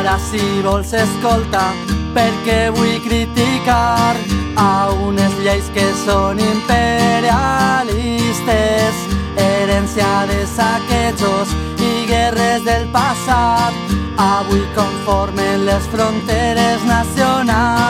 Ara si vols escoltar, perquè vull criticar a unes lleis que són imperialistes, herència de saquejos i guerres del passat, avui conformen les fronteres nacionals.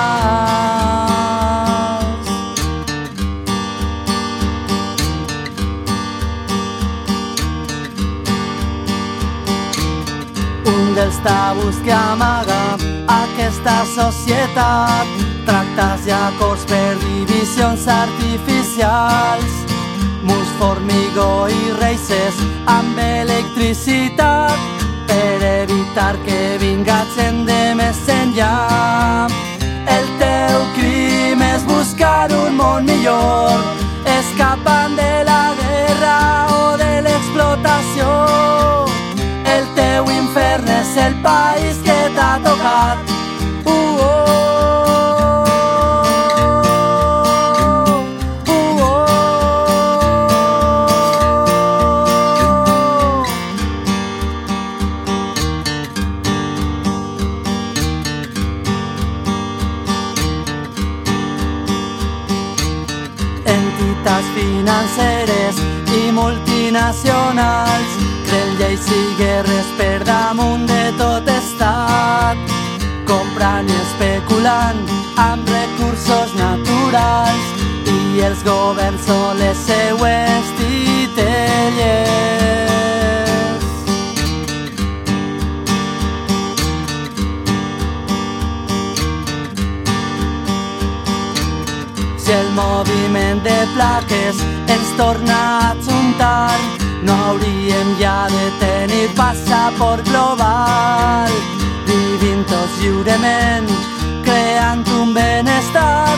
Dels tabús que amaga aquesta societat tractes i acords per divisions artificials mus, formigó i reixes amb electricitat per evitar que vinga gent de més enllà. El teu crim és buscar un món millor, escapant entitats financeres i multinacionals. Creen lleis i guerres per damunt de tot estat. Comprant i especulant amb recursos naturals i els governs són les seues El moviment de plaques ens torna a juntar, no hauríem ja de tenir passaport global. Vivim tots lliurement, creant un benestar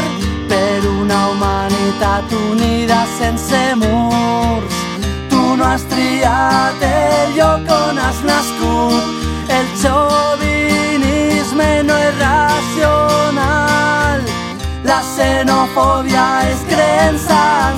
per una humanitat unida sense murs. Tu no has triat La xenofobia es creencia